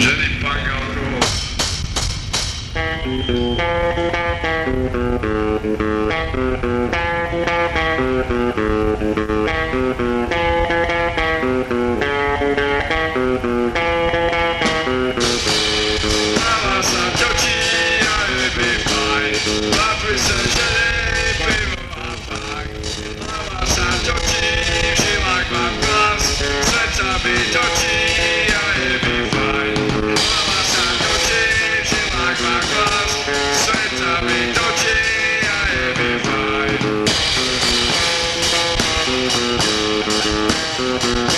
Ženy pangalku. Hlava Música